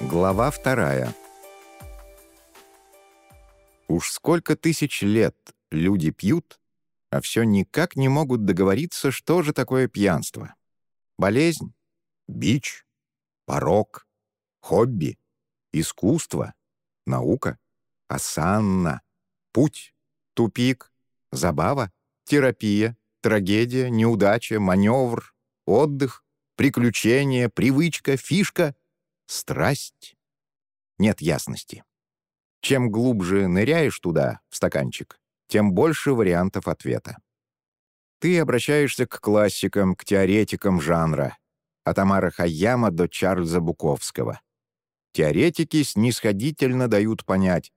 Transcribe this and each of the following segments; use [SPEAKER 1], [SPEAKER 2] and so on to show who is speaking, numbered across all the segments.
[SPEAKER 1] Глава вторая. Уж сколько тысяч лет люди пьют, а все никак не могут договориться, что же такое пьянство. Болезнь? Бич? Порог? Хобби? Искусство? Наука? Осанна? Путь? Тупик? Забава? Терапия? Трагедия? Неудача? Маневр? Отдых? Приключение? Привычка? Фишка? Страсть? Нет ясности. Чем глубже ныряешь туда, в стаканчик, тем больше вариантов ответа. Ты обращаешься к классикам, к теоретикам жанра, от Амара Хайяма до Чарльза Буковского. Теоретики снисходительно дают понять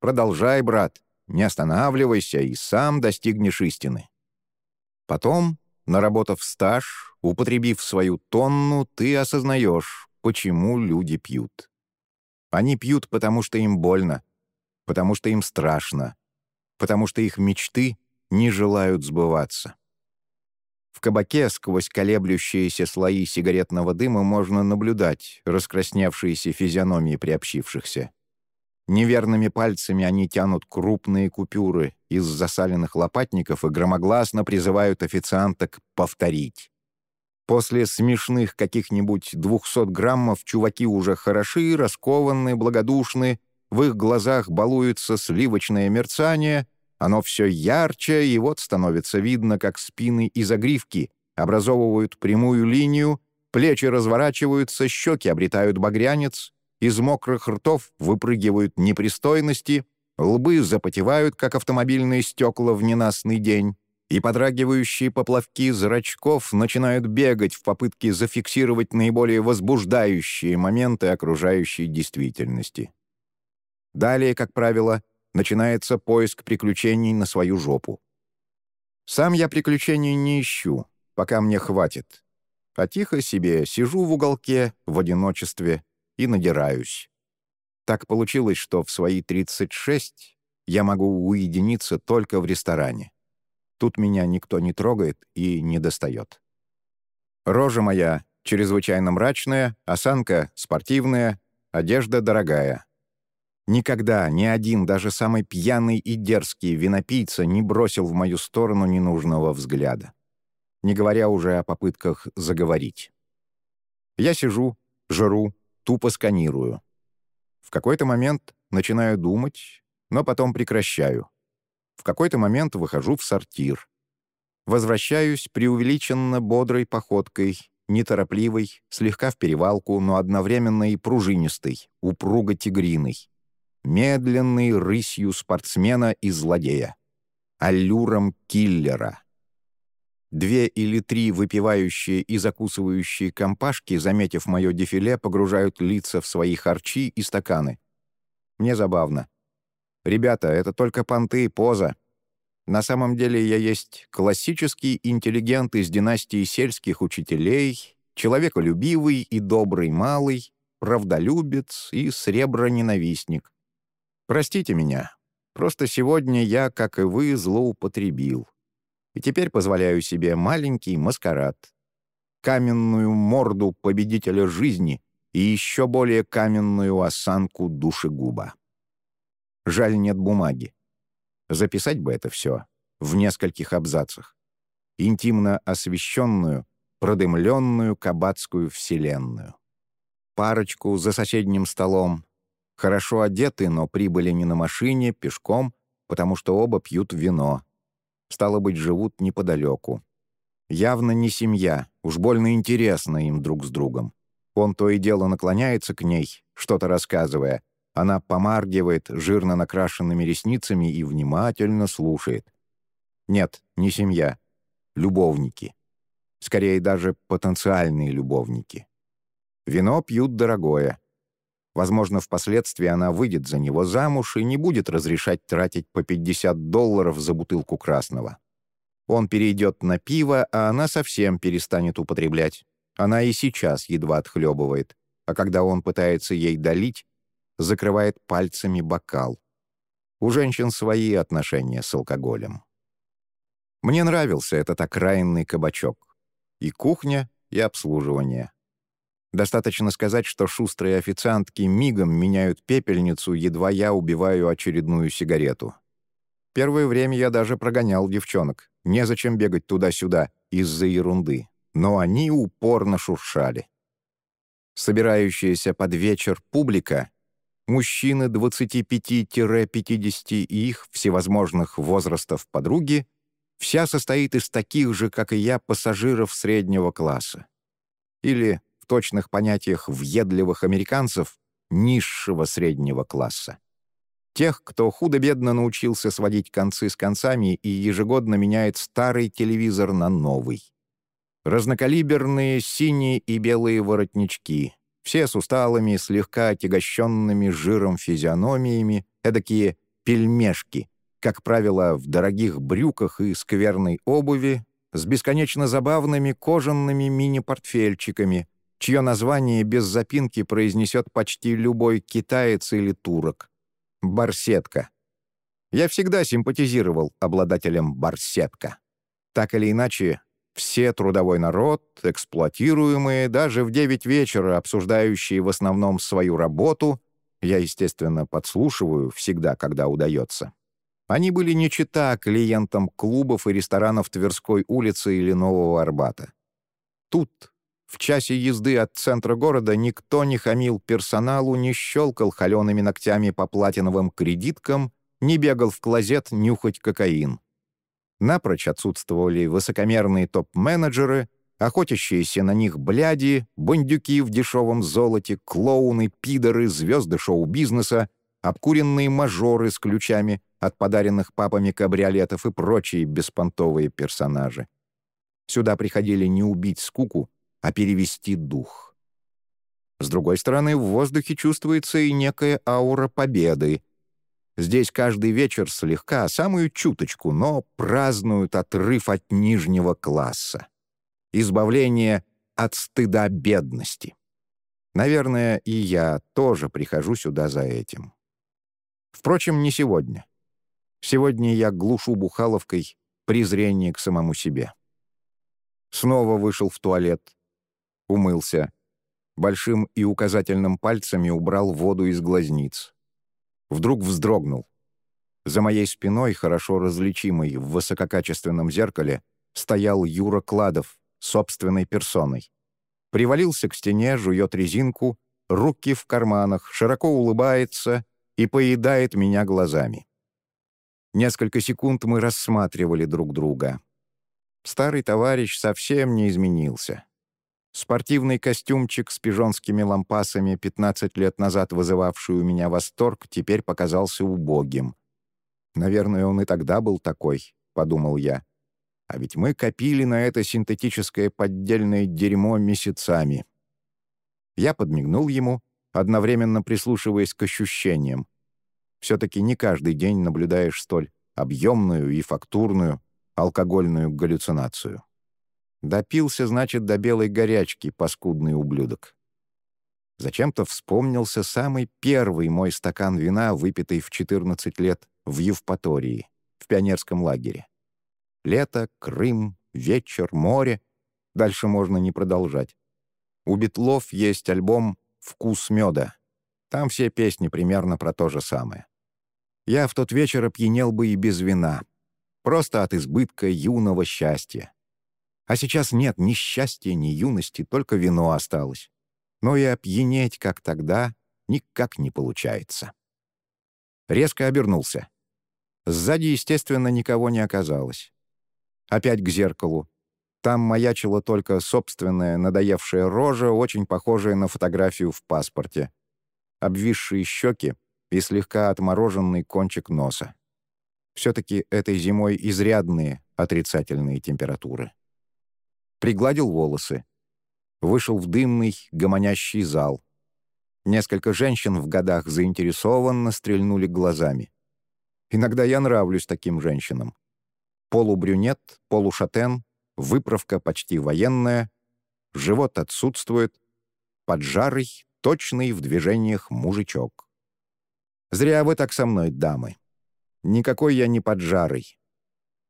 [SPEAKER 1] «Продолжай, брат, не останавливайся и сам достигнешь истины». Потом, наработав стаж, употребив свою тонну, ты осознаешь, почему люди пьют. Они пьют, потому что им больно, потому что им страшно, потому что их мечты не желают сбываться. В кабаке сквозь колеблющиеся слои сигаретного дыма можно наблюдать раскрасневшиеся физиономии приобщившихся. Неверными пальцами они тянут крупные купюры из засаленных лопатников и громогласно призывают официанток повторить. После смешных каких-нибудь двухсот граммов чуваки уже хороши, раскованные, благодушны, в их глазах балуется сливочное мерцание, оно все ярче, и вот становится видно, как спины и загривки образовывают прямую линию, плечи разворачиваются, щеки обретают багрянец, из мокрых ртов выпрыгивают непристойности, лбы запотевают, как автомобильные стекла в ненастный день и подрагивающие поплавки зрачков начинают бегать в попытке зафиксировать наиболее возбуждающие моменты окружающей действительности. Далее, как правило, начинается поиск приключений на свою жопу. Сам я приключений не ищу, пока мне хватит, а тихо себе сижу в уголке в одиночестве и надираюсь. Так получилось, что в свои 36 я могу уединиться только в ресторане. Тут меня никто не трогает и не достает. Рожа моя чрезвычайно мрачная, осанка спортивная, одежда дорогая. Никогда ни один, даже самый пьяный и дерзкий винопийца не бросил в мою сторону ненужного взгляда. Не говоря уже о попытках заговорить. Я сижу, жру, тупо сканирую. В какой-то момент начинаю думать, но потом прекращаю. В какой-то момент выхожу в сортир. Возвращаюсь преувеличенно бодрой походкой, неторопливой, слегка в перевалку, но одновременно и пружинистой, упруго-тигриной. Медленной рысью спортсмена и злодея. Аллюром киллера. Две или три выпивающие и закусывающие компашки, заметив мое дефиле, погружают лица в свои харчи и стаканы. Мне забавно. «Ребята, это только понты и поза. На самом деле я есть классический интеллигент из династии сельских учителей, человеколюбивый и добрый малый, правдолюбец и среброненавистник. Простите меня, просто сегодня я, как и вы, злоупотребил. И теперь позволяю себе маленький маскарад. Каменную морду победителя жизни и еще более каменную осанку душегуба. Жаль, нет бумаги. Записать бы это все в нескольких абзацах. Интимно освещенную, продымленную кабацкую вселенную. Парочку за соседним столом. Хорошо одеты, но прибыли не на машине, пешком, потому что оба пьют вино. Стало быть, живут неподалеку. Явно не семья, уж больно интересно им друг с другом. Он то и дело наклоняется к ней, что-то рассказывая, она помаргивает жирно накрашенными ресницами и внимательно слушает. Нет, не семья. Любовники. Скорее, даже потенциальные любовники. Вино пьют дорогое. Возможно, впоследствии она выйдет за него замуж и не будет разрешать тратить по 50 долларов за бутылку красного. Он перейдет на пиво, а она совсем перестанет употреблять. Она и сейчас едва отхлебывает, а когда он пытается ей долить, закрывает пальцами бокал. У женщин свои отношения с алкоголем. Мне нравился этот окраинный кабачок. И кухня, и обслуживание. Достаточно сказать, что шустрые официантки мигом меняют пепельницу, едва я убиваю очередную сигарету. Первое время я даже прогонял девчонок. Незачем бегать туда-сюда из-за ерунды. Но они упорно шуршали. Собирающаяся под вечер публика мужчины 25-50 и их всевозможных возрастов подруги вся состоит из таких же, как и я, пассажиров среднего класса. Или точных понятиях въедливых американцев низшего среднего класса. Тех, кто худо-бедно научился сводить концы с концами и ежегодно меняет старый телевизор на новый. Разнокалиберные синие и белые воротнички, все с усталыми, слегка отягощенными жиром физиономиями, эдакие пельмешки, как правило, в дорогих брюках и скверной обуви, с бесконечно забавными кожаными мини-портфельчиками, чье название без запинки произнесет почти любой китаец или турок. Барсетка. Я всегда симпатизировал обладателям барсетка. Так или иначе, все трудовой народ, эксплуатируемые, даже в 9 вечера обсуждающие в основном свою работу, я, естественно, подслушиваю всегда, когда удается. Они были не чита клиентам клубов и ресторанов Тверской улицы или Нового Арбата. Тут, в часе езды от центра города никто не хамил персоналу, не щелкал холеными ногтями по платиновым кредиткам, не бегал в клозет нюхать кокаин. Напрочь отсутствовали высокомерные топ-менеджеры, охотящиеся на них бляди, бандюки в дешевом золоте, клоуны, пидоры, звезды шоу-бизнеса, обкуренные мажоры с ключами от подаренных папами кабриолетов и прочие беспонтовые персонажи. Сюда приходили не убить скуку, а перевести дух. С другой стороны, в воздухе чувствуется и некая аура победы. Здесь каждый вечер слегка, самую чуточку, но празднуют отрыв от нижнего класса. Избавление от стыда бедности. Наверное, и я тоже прихожу сюда за этим. Впрочем, не сегодня. Сегодня я глушу бухаловкой презрение к самому себе. Снова вышел в туалет, умылся. Большим и указательным пальцами убрал воду из глазниц. Вдруг вздрогнул. За моей спиной, хорошо различимый в высококачественном зеркале, стоял Юра Кладов собственной персоной. Привалился к стене, жует резинку, руки в карманах, широко улыбается и поедает меня глазами. Несколько секунд мы рассматривали друг друга. Старый товарищ совсем не изменился. Спортивный костюмчик с пижонскими лампасами, 15 лет назад вызывавший у меня восторг, теперь показался убогим. «Наверное, он и тогда был такой», — подумал я. «А ведь мы копили на это синтетическое поддельное дерьмо месяцами». Я подмигнул ему, одновременно прислушиваясь к ощущениям. Все-таки не каждый день наблюдаешь столь объемную и фактурную алкогольную галлюцинацию. Допился, значит, до белой горячки, паскудный ублюдок. Зачем-то вспомнился самый первый мой стакан вина, выпитый в 14 лет в Евпатории, в пионерском лагере. Лето, Крым, вечер, море. Дальше можно не продолжать. У Битлов есть альбом «Вкус меда». Там все песни примерно про то же самое. Я в тот вечер опьянел бы и без вина. Просто от избытка юного счастья. А сейчас нет ни счастья, ни юности, только вино осталось. Но и опьянеть, как тогда, никак не получается. Резко обернулся. Сзади, естественно, никого не оказалось. Опять к зеркалу. Там маячила только собственная надоевшая рожа, очень похожая на фотографию в паспорте. Обвисшие щеки и слегка отмороженный кончик носа. Все-таки этой зимой изрядные отрицательные температуры пригладил волосы. Вышел в дымный, гомонящий зал. Несколько женщин в годах заинтересованно стрельнули глазами. Иногда я нравлюсь таким женщинам. Полубрюнет, полушатен, выправка почти военная, живот отсутствует, поджарый, точный в движениях мужичок. Зря вы так со мной, дамы. Никакой я не поджарый.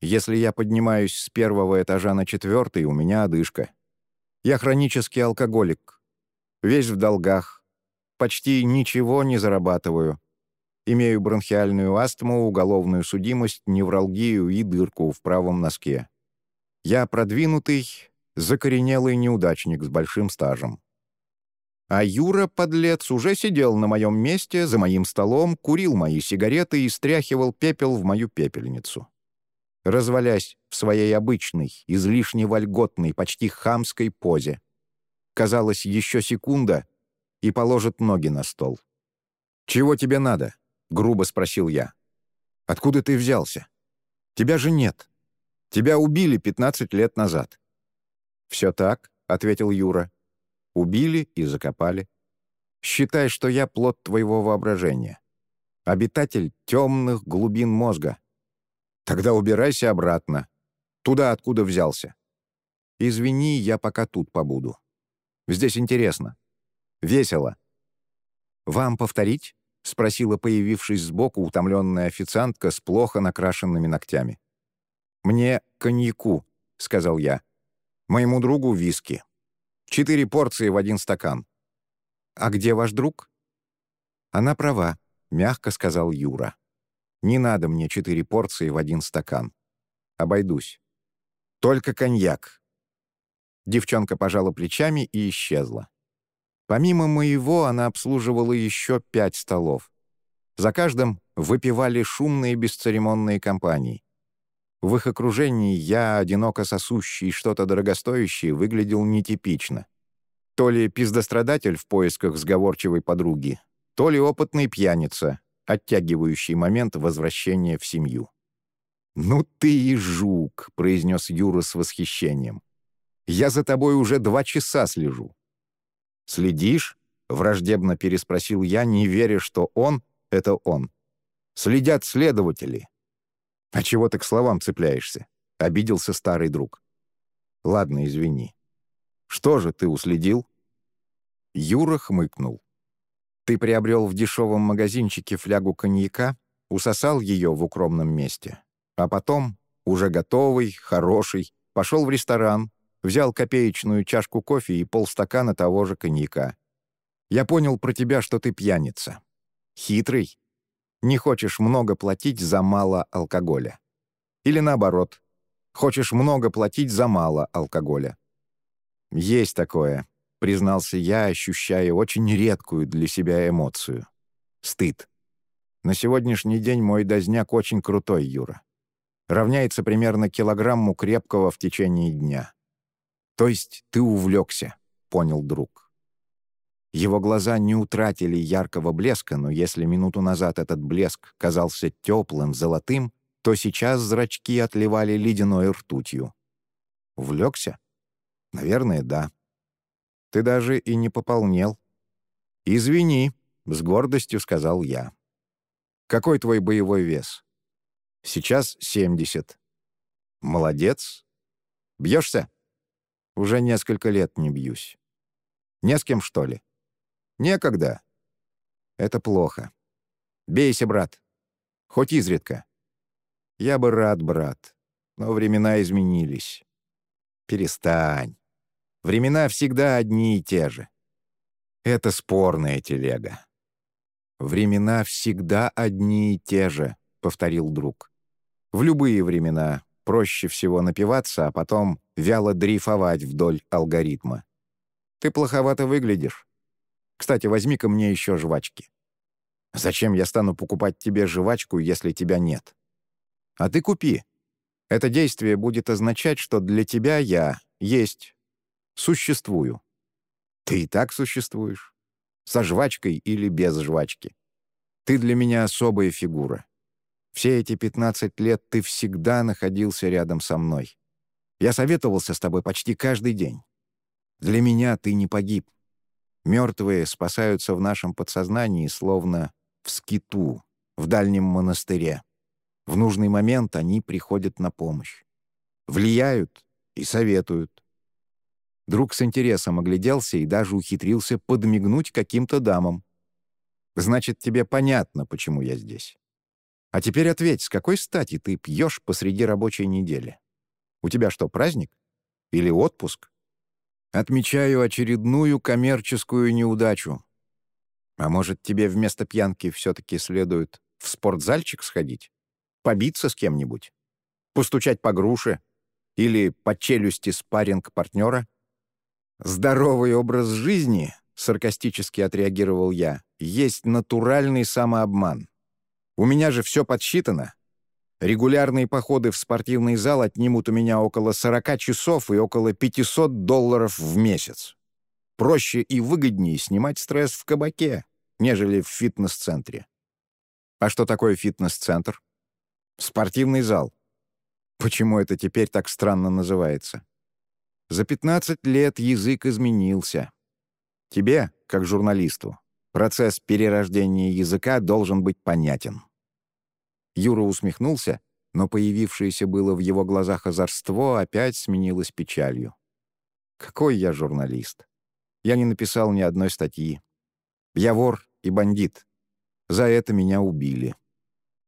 [SPEAKER 1] Если я поднимаюсь с первого этажа на четвертый, у меня одышка. Я хронический алкоголик. Весь в долгах. Почти ничего не зарабатываю. Имею бронхиальную астму, уголовную судимость, невралгию и дырку в правом носке. Я продвинутый, закоренелый неудачник с большим стажем. А Юра, подлец, уже сидел на моем месте, за моим столом, курил мои сигареты и стряхивал пепел в мою пепельницу. Развалясь в своей обычной, излишне вольготной, почти хамской позе. Казалось, еще секунда — и положит ноги на стол. «Чего тебе надо?» — грубо спросил я. «Откуда ты взялся? Тебя же нет. Тебя убили 15 лет назад». «Все так», — ответил Юра. «Убили и закопали. Считай, что я плод твоего воображения. Обитатель темных глубин мозга. Тогда убирайся обратно. Туда, откуда взялся. Извини, я пока тут побуду. Здесь интересно. Весело. «Вам повторить?» — спросила появившись сбоку утомленная официантка с плохо накрашенными ногтями. «Мне коньяку», — сказал я. «Моему другу виски. Четыре порции в один стакан». «А где ваш друг?» «Она права», — мягко сказал Юра. «Не надо мне четыре порции в один стакан. Обойдусь. Только коньяк». Девчонка пожала плечами и исчезла. Помимо моего она обслуживала еще пять столов. За каждым выпивали шумные бесцеремонные компании. В их окружении я, одиноко сосущий что-то дорогостоящее, выглядел нетипично. То ли пиздострадатель в поисках сговорчивой подруги, то ли опытный пьяница, оттягивающий момент возвращения в семью. «Ну ты и жук», — произнес Юра с восхищением. «Я за тобой уже два часа слежу. «Следишь?» — враждебно переспросил я, не веря, что он — это он. «Следят следователи». «А чего ты к словам цепляешься?» — обиделся старый друг. «Ладно, извини. Что же ты уследил?» Юра хмыкнул. «Ты приобрел в дешевом магазинчике флягу коньяка, усосал ее в укромном месте, а потом, уже готовый, хороший, пошел в ресторан, Взял копеечную чашку кофе и полстакана того же коньяка. Я понял про тебя, что ты пьяница. Хитрый. Не хочешь много платить за мало алкоголя. Или наоборот, хочешь много платить за мало алкоголя. Есть такое, признался я, ощущая очень редкую для себя эмоцию. Стыд. На сегодняшний день мой дозняк очень крутой, Юра. Равняется примерно килограмму крепкого в течение дня. «То есть ты увлекся», — понял друг. Его глаза не утратили яркого блеска, но если минуту назад этот блеск казался теплым, золотым, то сейчас зрачки отливали ледяной ртутью. Увлекся? Наверное, да. Ты даже и не пополнел. «Извини», — с гордостью сказал я. «Какой твой боевой вес?» «Сейчас 70». «Молодец. Бьешься?» Уже несколько лет не бьюсь. Не с кем, что ли? Некогда. Это плохо. Бейся, брат. Хоть изредка. Я бы рад, брат. Но времена изменились. Перестань. Времена всегда одни и те же. Это спорная телега. «Времена всегда одни и те же», — повторил друг. «В любые времена, проще всего напиваться, а потом вяло дрейфовать вдоль алгоритма. Ты плоховато выглядишь. Кстати, возьми-ка мне еще жвачки. Зачем я стану покупать тебе жвачку, если тебя нет? А ты купи. Это действие будет означать, что для тебя я есть, существую. Ты и так существуешь. Со жвачкой или без жвачки. Ты для меня особая фигура. Все эти 15 лет ты всегда находился рядом со мной. Я советовался с тобой почти каждый день. Для меня ты не погиб. Мертвые спасаются в нашем подсознании, словно в скиту, в дальнем монастыре. В нужный момент они приходят на помощь. Влияют и советуют. Друг с интересом огляделся и даже ухитрился подмигнуть каким-то дамам. «Значит, тебе понятно, почему я здесь. А теперь ответь, с какой стати ты пьешь посреди рабочей недели? У тебя что, праздник? Или отпуск? Отмечаю очередную коммерческую неудачу. А может, тебе вместо пьянки все-таки следует в спортзальчик сходить? Побиться с кем-нибудь? Постучать по груше? Или по челюсти спарринг партнера? Здоровый образ жизни, саркастически отреагировал я, есть натуральный самообман. У меня же все подсчитано. Регулярные походы в спортивный зал отнимут у меня около 40 часов и около 500 долларов в месяц. Проще и выгоднее снимать стресс в кабаке, нежели в фитнес-центре. А что такое фитнес-центр? Спортивный зал. Почему это теперь так странно называется? За 15 лет язык изменился. Тебе, как журналисту, процесс перерождения языка должен быть понятен. Юра усмехнулся, но появившееся было в его глазах озорство опять сменилось печалью. «Какой я журналист? Я не написал ни одной статьи. Я вор и бандит. За это меня убили.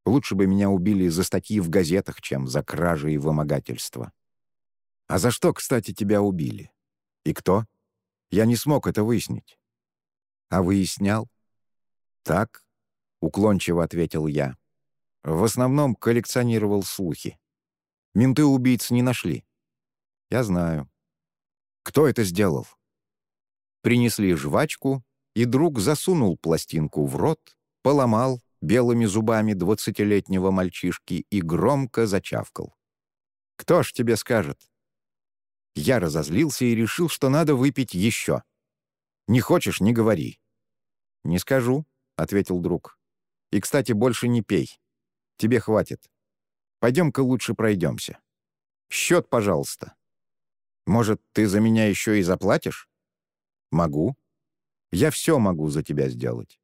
[SPEAKER 1] Лучше бы меня убили за статьи в газетах, чем за кражи и вымогательство. А за что, кстати, тебя убили? И кто? Я не смог это выяснить. А выяснял? Так, — уклончиво ответил я. В основном коллекционировал слухи. Менты убийц не нашли. Я знаю. Кто это сделал? Принесли жвачку, и друг засунул пластинку в рот, поломал белыми зубами двадцатилетнего мальчишки и громко зачавкал. «Кто ж тебе скажет?» Я разозлился и решил, что надо выпить еще. «Не хочешь — не говори». «Не скажу», — ответил друг. «И, кстати, больше не пей. Тебе хватит. Пойдем-ка лучше пройдемся. Счет, пожалуйста. Может, ты за меня еще и заплатишь? Могу. Я все могу за тебя сделать.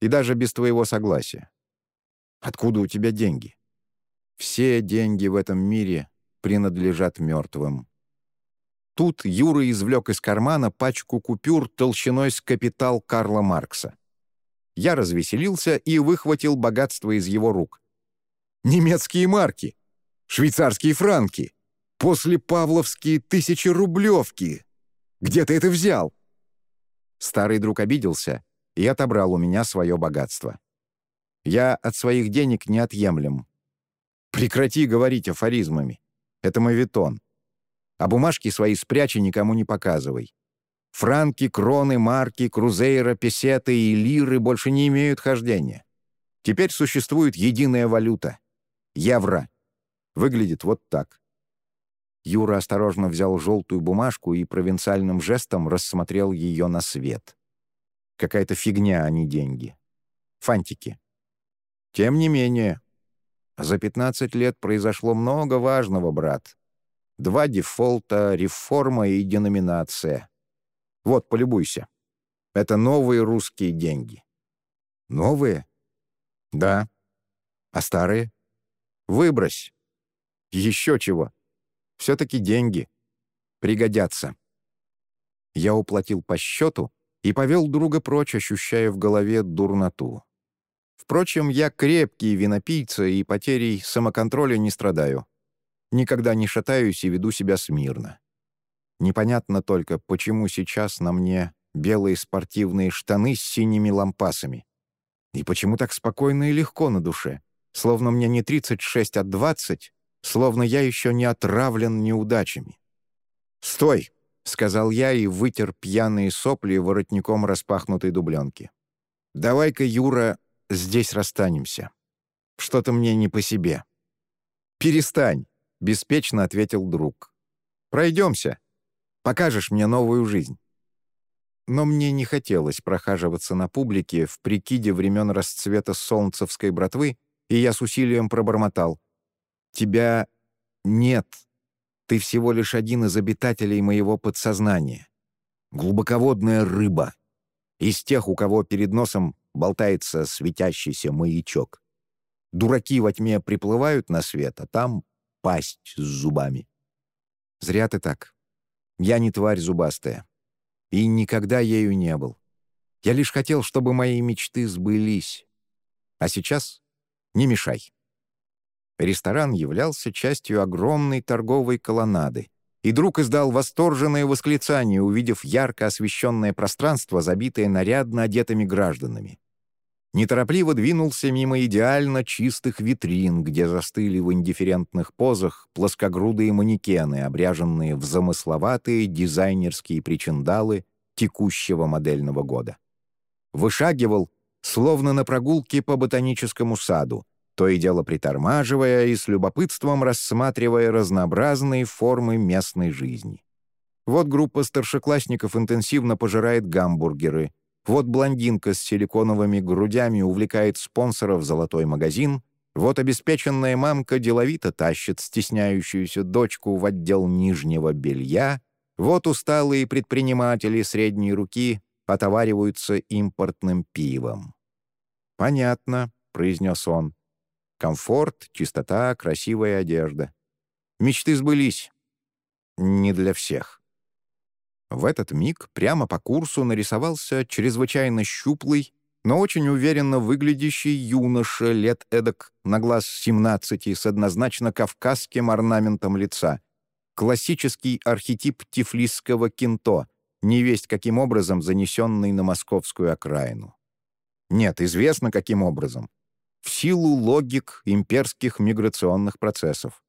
[SPEAKER 1] И даже без твоего согласия. Откуда у тебя деньги? Все деньги в этом мире принадлежат мертвым. Тут Юра извлек из кармана пачку купюр толщиной с капитал Карла Маркса. Я развеселился и выхватил богатство из его рук немецкие марки, швейцарские франки, после павловские тысячерублевки. Где ты это взял?» Старый друг обиделся и отобрал у меня свое богатство. Я от своих денег не отъемлем. Прекрати говорить афоризмами. Это мавитон. А бумажки свои спрячь и никому не показывай. Франки, кроны, марки, крузейра, песеты и лиры больше не имеют хождения. Теперь существует единая валюта Евро. Выглядит вот так». Юра осторожно взял желтую бумажку и провинциальным жестом рассмотрел ее на свет. Какая-то фигня, а не деньги. Фантики. Тем не менее, за 15 лет произошло много важного, брат. Два дефолта, реформа и деноминация. Вот, полюбуйся. Это новые русские деньги. Новые? Да. А старые? Выбрось. Еще чего. Все-таки деньги. Пригодятся. Я уплатил по счету и повел друга прочь, ощущая в голове дурноту. Впрочем, я крепкий винопийца и потерей самоконтроля не страдаю. Никогда не шатаюсь и веду себя смирно. Непонятно только, почему сейчас на мне белые спортивные штаны с синими лампасами. И почему так спокойно и легко на душе словно мне не 36, а 20, словно я еще не отравлен неудачами. «Стой!» — сказал я и вытер пьяные сопли воротником распахнутой дубленки. «Давай-ка, Юра, здесь расстанемся. Что-то мне не по себе». «Перестань», — беспечно ответил друг. «Пройдемся. Покажешь мне новую жизнь». Но мне не хотелось прохаживаться на публике в прикиде времен расцвета солнцевской братвы и я с усилием пробормотал. «Тебя нет. Ты всего лишь один из обитателей моего подсознания. Глубоководная рыба. Из тех, у кого перед носом болтается светящийся маячок. Дураки во тьме приплывают на свет, а там пасть с зубами. Зря ты так. Я не тварь зубастая. И никогда ею не был. Я лишь хотел, чтобы мои мечты сбылись. А сейчас не мешай». Ресторан являлся частью огромной торговой колоннады, и друг издал восторженное восклицание, увидев ярко освещенное пространство, забитое нарядно одетыми гражданами. Неторопливо двинулся мимо идеально чистых витрин, где застыли в индифферентных позах плоскогрудые манекены, обряженные в замысловатые дизайнерские причиндалы текущего модельного года. Вышагивал, словно на прогулке по ботаническому саду, то и дело притормаживая и с любопытством рассматривая разнообразные формы местной жизни. Вот группа старшеклассников интенсивно пожирает гамбургеры, вот блондинка с силиконовыми грудями увлекает спонсора в золотой магазин, вот обеспеченная мамка деловито тащит стесняющуюся дочку в отдел нижнего белья, вот усталые предприниматели средней руки отовариваются импортным пивом. «Понятно», — произнес он. Комфорт, чистота, красивая одежда. Мечты сбылись. Не для всех. В этот миг прямо по курсу нарисовался чрезвычайно щуплый, но очень уверенно выглядящий юноша лет эдак на глаз 17 с однозначно кавказским орнаментом лица. Классический архетип тифлисского кинто, невесть каким образом занесенный на московскую окраину. Нет, известно каким образом в силу логик имперских миграционных процессов.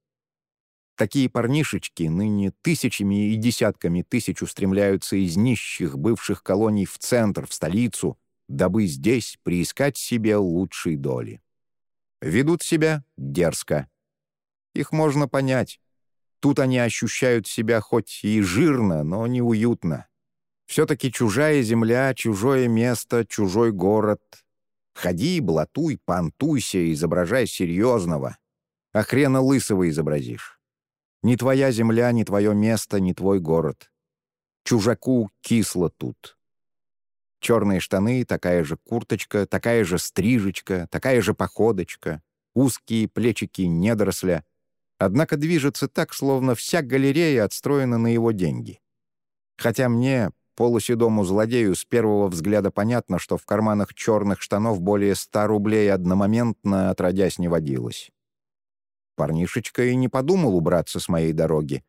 [SPEAKER 1] Такие парнишечки ныне тысячами и десятками тысяч устремляются из нищих бывших колоний в центр, в столицу, дабы здесь приискать себе лучшей доли. Ведут себя дерзко. Их можно понять. Тут они ощущают себя хоть и жирно, но неуютно. Все-таки чужая земля, чужое место, чужой город, Ходи, блатуй, понтуйся, изображай серьезного. А хрена лысого изобразишь. Не твоя земля, не твое место, не твой город. Чужаку кисло тут. Черные штаны, такая же курточка, такая же стрижечка, такая же походочка, узкие плечики недоросля. Однако движется так, словно вся галерея отстроена на его деньги. Хотя мне, Полуседому злодею с первого взгляда понятно, что в карманах черных штанов более ста рублей одномоментно отродясь не водилось. Парнишечка и не подумал убраться с моей дороги.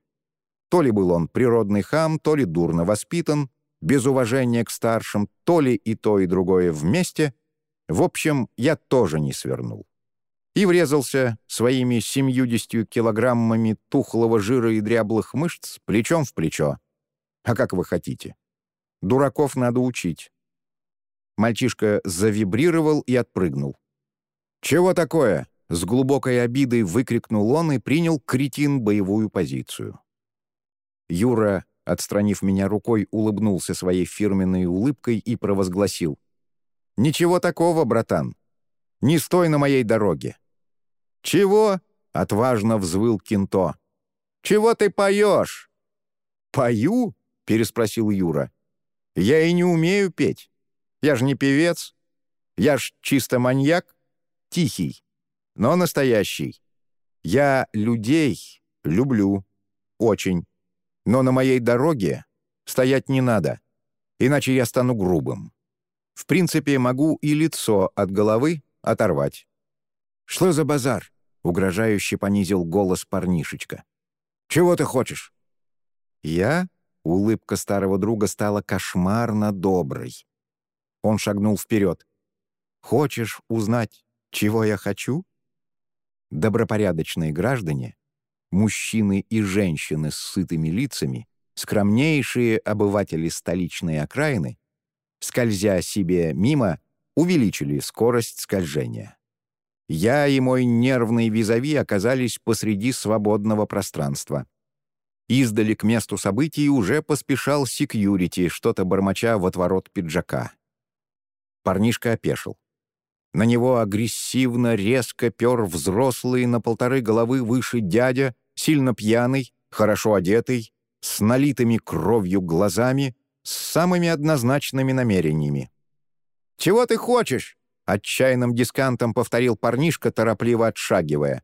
[SPEAKER 1] То ли был он природный хам, то ли дурно воспитан, без уважения к старшим, то ли и то, и другое вместе. В общем, я тоже не свернул. И врезался своими семьюдесятью килограммами тухлого жира и дряблых мышц плечом в плечо. А как вы хотите? Дураков надо учить». Мальчишка завибрировал и отпрыгнул. «Чего такое?» — с глубокой обидой выкрикнул он и принял кретин боевую позицию. Юра, отстранив меня рукой, улыбнулся своей фирменной улыбкой и провозгласил. «Ничего такого, братан. Не стой на моей дороге». «Чего?» — отважно взвыл Кинто. «Чего ты поешь?» «Пою?» — переспросил Юра. Я и не умею петь. Я же не певец. Я ж чисто маньяк, тихий, но настоящий. Я людей люблю. Очень. Но на моей дороге стоять не надо, иначе я стану грубым. В принципе, могу и лицо от головы оторвать. «Что за базар?» — угрожающе понизил голос парнишечка. «Чего ты хочешь?» Я Улыбка старого друга стала кошмарно доброй. Он шагнул вперед. «Хочешь узнать, чего я хочу?» Добропорядочные граждане, мужчины и женщины с сытыми лицами, скромнейшие обыватели столичной окраины, скользя себе мимо, увеличили скорость скольжения. Я и мой нервный визави оказались посреди свободного пространства. Издали к месту событий уже поспешал секьюрити, что-то бормоча в отворот пиджака. Парнишка опешил. На него агрессивно, резко пер взрослый на полторы головы выше дядя, сильно пьяный, хорошо одетый, с налитыми кровью глазами, с самыми однозначными намерениями. «Чего ты хочешь?» — отчаянным дискантом повторил парнишка, торопливо отшагивая.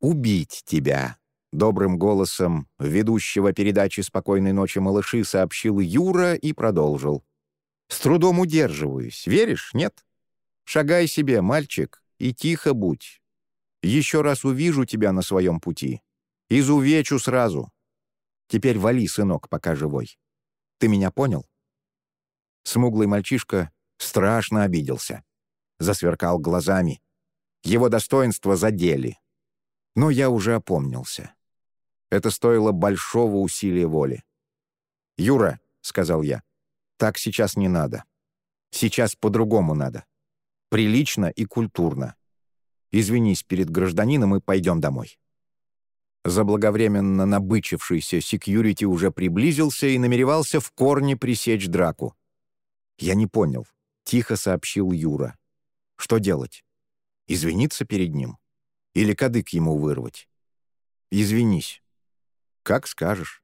[SPEAKER 1] «Убить тебя», Добрым голосом ведущего передачи «Спокойной ночи, малыши» сообщил Юра и продолжил. «С трудом удерживаюсь. Веришь, нет? Шагай себе, мальчик, и тихо будь. Еще раз увижу тебя на своем пути. Изувечу сразу. Теперь вали, сынок, пока живой. Ты меня понял?» Смуглый мальчишка страшно обиделся. Засверкал глазами. Его достоинства задели. Но я уже опомнился. Это стоило большого усилия воли. «Юра», — сказал я, — «так сейчас не надо. Сейчас по-другому надо. Прилично и культурно. Извинись перед гражданином и пойдем домой». Заблаговременно набычившийся секьюрити уже приблизился и намеревался в корне пресечь драку. «Я не понял», — тихо сообщил Юра. «Что делать? Извиниться перед ним? Или кадык ему вырвать?» «Извинись». «Как скажешь».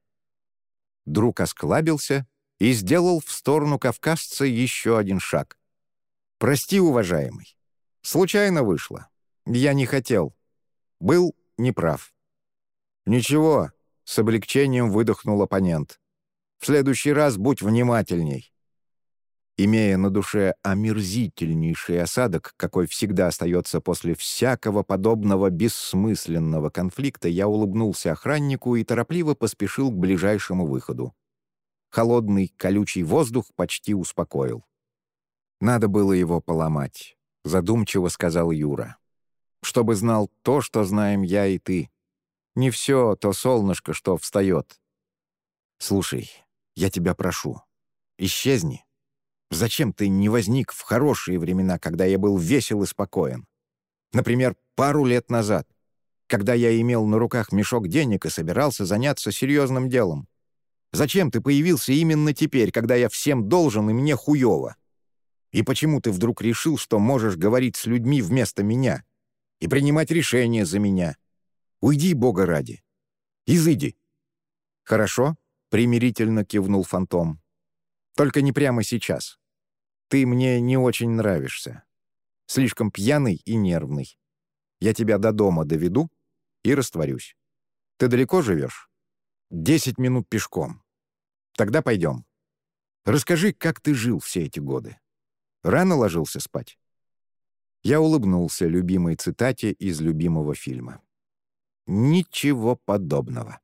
[SPEAKER 1] Друг осклабился и сделал в сторону кавказца еще один шаг. «Прости, уважаемый. Случайно вышло. Я не хотел. Был неправ». «Ничего», — с облегчением выдохнул оппонент. «В следующий раз будь внимательней». Имея на душе омерзительнейший осадок, какой всегда остается после всякого подобного бессмысленного конфликта, я улыбнулся охраннику и торопливо поспешил к ближайшему выходу. Холодный, колючий воздух почти успокоил. «Надо было его поломать», — задумчиво сказал Юра. «Чтобы знал то, что знаем я и ты. Не все то солнышко, что встает. Слушай, я тебя прошу, исчезни. Зачем ты не возник в хорошие времена, когда я был весел и спокоен? Например, пару лет назад, когда я имел на руках мешок денег и собирался заняться серьезным делом. Зачем ты появился именно теперь, когда я всем должен и мне хуёво? И почему ты вдруг решил, что можешь говорить с людьми вместо меня и принимать решения за меня? Уйди, Бога ради. Изыди». «Хорошо», — примирительно кивнул фантом. «Только не прямо сейчас. Ты мне не очень нравишься. Слишком пьяный и нервный. Я тебя до дома доведу и растворюсь. Ты далеко живешь? Десять минут пешком. Тогда пойдем. Расскажи, как ты жил все эти годы. Рано ложился спать?» Я улыбнулся любимой цитате из любимого фильма. Ничего подобного.